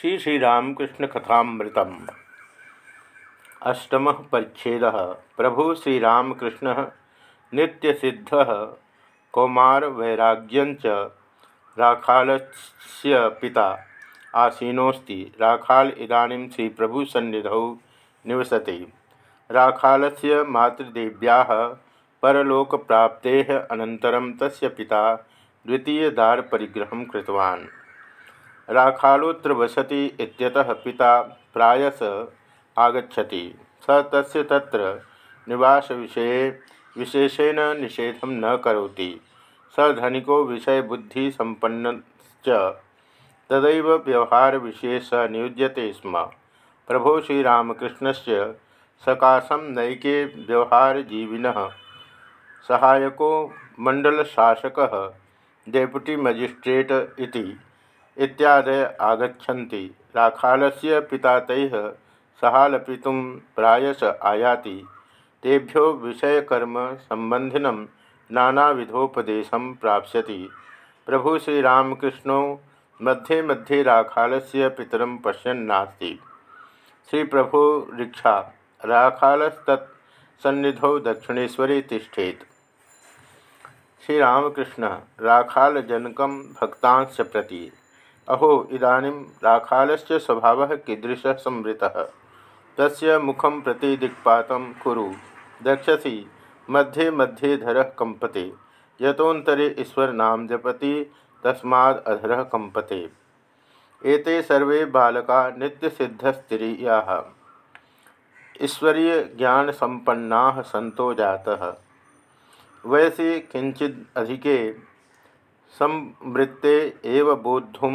श्री श्रीरामकृष्ण कथामृतम। अष्टम परिच्छेद। प्रभु श्रीरामकृष्ण नित्यसिद्ध कौमार वैराग्यंच राखालस्य पिता आसीनोस्ति राखाल इदानीं श्री प्रभु सन्निधौ निवसति। राखालस्य मातृदेव्याः परलोकप्राप्तेः अनन्तरं तस्य पिता द्वितीयदारपरिग्रहं कृतवान्। राखालोत्र वसती इत्यतः पिता प्रायस आगछति स तस्य तत्र निवासविषये विशेषेण निषेधं न करोति। स धनिको विषयबुद्धिसम्पन्नश्च। तदैव व्यवहारविषये स नियुज्यते स्म। प्रभो श्रीरामकृष्णस्य सकाशं नैके व्यवहारजीविनः सहायको मण्डलशासकः, डेप्यूटी मजिस्ट्रेट इति। इत्यादय आगछति राखालस्य पिता तैः सहालपितुं प्रायश आयाति। तेभ्यो विषयकर्म संबंधिनं नानाविधोपदेशं प्राप्स्यति। प्रभु श्रीरामकृष्ण, मध्ये मध्ये राखालस्य पितर पश्यन्नास्ति। श्री प्रभु रीक्षा राखालस्तत् सन्निधौ दक्षिणेश्वरे श्रीरामकृष्ण, राखालजनक भक्तांश प्रति अहो, इदानीं राखालस्य स्वभावः कीदृशः संवृतः। तस्य मुखं प्रति दिक्पातं कुरु। दक्षसी, मध्ये मध्ये धरः कंपते यतोन्तरे ईश्वरनाम जपति, तस्माद् अधरः कंपते एते सर्वे बालका नित्यसिद्धस्त्रियाः। ईश्वरीयज्ञानसम्पन्नाः सन्तो जातः। वयसि किंचिद अधिके संवृत्ते एव बोद्धुं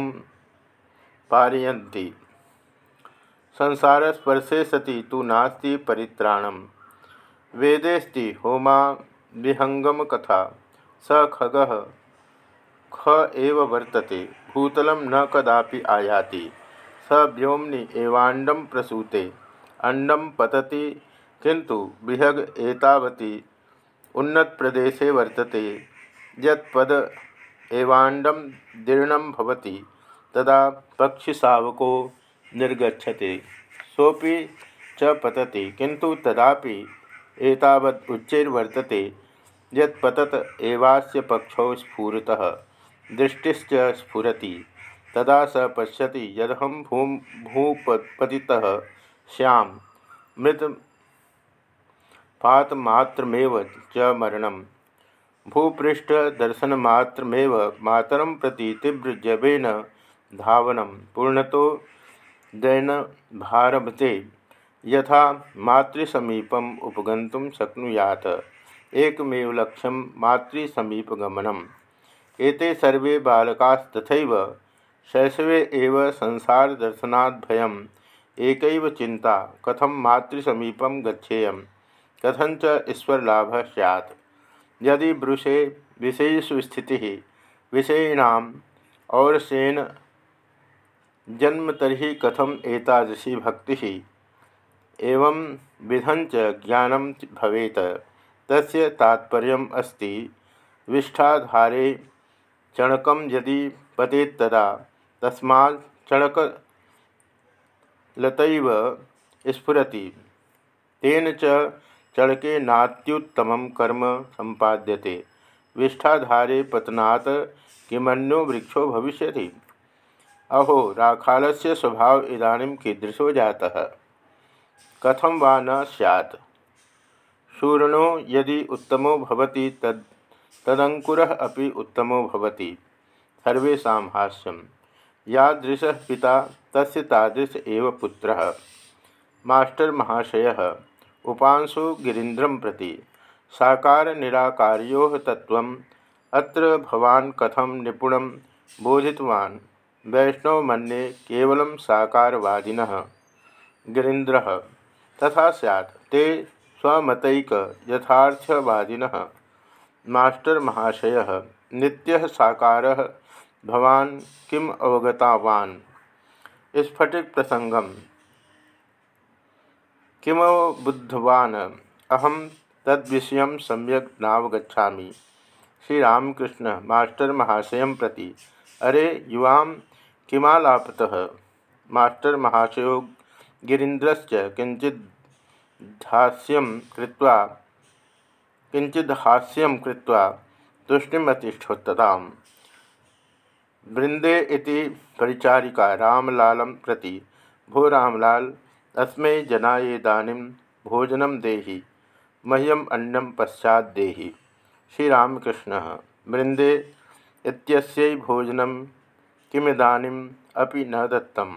संसारस्पर्शे सति तो नास्ति परित्राणम वेदेस्ति होमा विहंगम कथा स खग ख एव वर्तते, भूतलं न कदापि आयाति। स व्योमनि एवांडम प्रसूते अंडम पतति किंतु विहग एतावती उन्नत प्रदेशे वर्तते यद एवांडम दीर्णम भवति, तदा पक्षिशावको निर्गछते सोपि च पतति किंतु तदापि एतावत् उच्चैर्वर्तते यत्पतत एवास्य पक्षौ स्फुरतः, दृष्टिश्च स्फुरति, तदा स पश्यति यदहम भूम, भूपतितः श्याम, मृत पातमात्रमेव च मरणम। भूपृष्ठ दर्शनमात्रमेव मातरं प्रति तीव्रजवेन धावनं पूर्णतो दैन भारभते यथा मातृसमीपम उपगंतुम शक्नुयात। एकमेव लक्ष्यम मातृसमीपगमनम। एते सर्वे बालकास्तथैव शैशवे एव संसार दर्शनात् भयम एकैव चिंता कथम मातृसमीपम गच्छेयम? कथंच ईश्वरलाभ सैत् यदि ब्रुषे विषयसु स्थिति विषयीणाम और सेन जन्म तरी कथम एतादृशी भक्ति? एवं विधंच ज्ञान भवेत। तस्य तात्पर्य अस्ति, विष्ठाधारे चणक यदि पतेत तदा तस्मा चणक लतैव स्फुरति। तेन च चणके नात्युत्तम कर्म संपाद्यते। विष्ठाधारे पतनात् किमन्यो वृक्षो भविष्यति। अहो राखाल से स्वभाव इदानीं कीदृशो जाता। कथम वा न सैत् शूर्णो यदि उत्तमो भवति तद तदंकुरः अपि उत्तमो भवति। सर्वेषां हास्यम। यादृश पिता तस्य तादृश एव पुत्रः। मास्टर महाशय। उपांशु गिरीन्द्रं प्रति। साकार निराकार्यो तत्व अत्र भवान् कथं निपुणं बोधितवान्। वैष्णव मन्ये केवल साकारवादिन। गिरीन्द्र तथा सैत् ते स्वमतैक यथार्थवादिन। मास्टर महाशय, नित्य साकार भवान किम अवगतावान? स्फटिक प्रसंगम किमबुद्धवान अहम तद्विषय सम्यक नावगछा श्रीरामकृष्ण, मास्टर महाशय प्रति, अरे युवाम किमालापतः मास्टर महाशयो गिरीन्द्रश्च कृत्वा किंचिद्हास्यं कृत्वा तुष्टिमतिष्ठोत्तताम्। वृंदे परिचारिका रामलालं प्रति, भो रामलाल अस्मै जनाएदानीं भोजनं देहि, मह्यम अन्नम पश्चात देहि। श्रीरामकृष्ण वृंदे इत्यस्यै भोजनं किमिदानीम् अपि न दत्तम्।